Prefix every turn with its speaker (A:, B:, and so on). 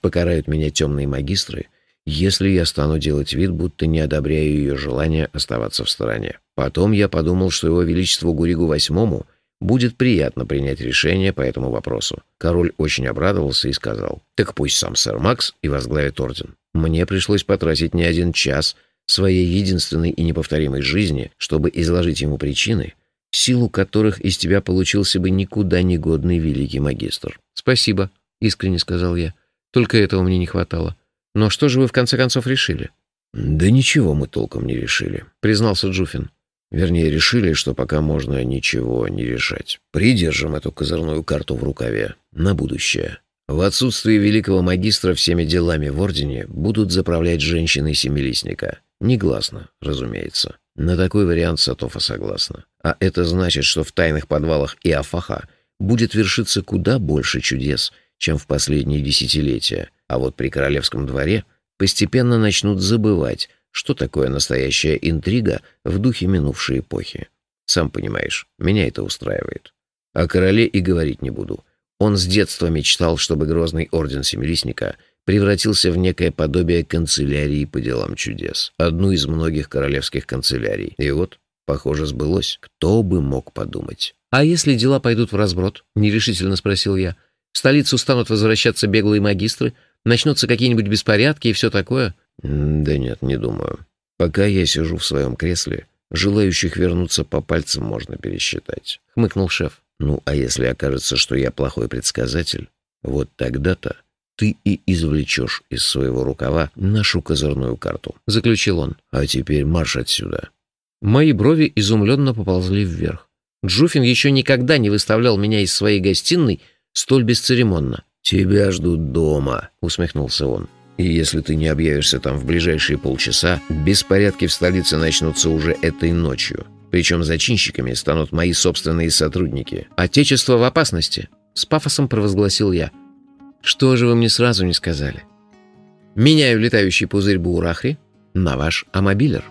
A: покарают меня темные магистры, если я стану делать вид, будто не одобряю ее желание оставаться в стороне. Потом я подумал, что его величеству Гуригу Восьмому будет приятно принять решение по этому вопросу. Король очень обрадовался и сказал, «Так пусть сам сэр Макс и возглавит орден». Мне пришлось потратить не один час своей единственной и неповторимой жизни, чтобы изложить ему причины, силу которых из тебя получился бы никуда не годный великий магистр. «Спасибо», — искренне сказал я. «Только этого мне не хватало. Но что же вы в конце концов решили?»
B: «Да ничего мы толком не решили», — признался Джуфин. Вернее, решили, что пока можно ничего не решать. Придержим эту козырную карту в рукаве на будущее. В отсутствие великого магистра всеми делами в Ордене будут заправлять женщины Семилистника. Негласно, разумеется. На такой вариант Сатофа согласна. А это значит, что в тайных подвалах Иофаха будет вершиться куда больше чудес, чем в последние десятилетия. А вот при королевском дворе постепенно начнут забывать, что такое настоящая интрига в духе минувшей эпохи. Сам понимаешь, меня это устраивает. О короле и говорить не буду. Он с детства мечтал, чтобы грозный орден Семилистника превратился в некое подобие канцелярии по делам чудес. Одну из многих королевских канцелярий. И вот, похоже, сбылось. Кто бы мог подумать.
A: «А если дела пойдут в разброд?» — нерешительно спросил я. «В столицу станут возвращаться беглые магистры, начнутся какие-нибудь беспорядки и все такое?»
B: «Да нет, не думаю. Пока я сижу в своем кресле, желающих вернуться по пальцам можно пересчитать», — хмыкнул шеф. «Ну, а если окажется, что я плохой предсказатель, вот тогда-то ты и извлечешь из своего рукава нашу козырную карту», — заключил он. «А теперь марш отсюда».
A: Мои брови изумленно поползли вверх. Джуфин еще никогда не выставлял меня из своей гостиной столь бесцеремонно.
B: «Тебя ждут дома», — усмехнулся он. И если ты не объявишься там в ближайшие полчаса, беспорядки в столице начнутся уже этой ночью. Причем зачинщиками станут мои собственные сотрудники.
A: «Отечество в опасности!» — с пафосом провозгласил я. «Что же вы мне сразу не сказали?» «Меняю летающий пузырь Буурахри на ваш амобилер».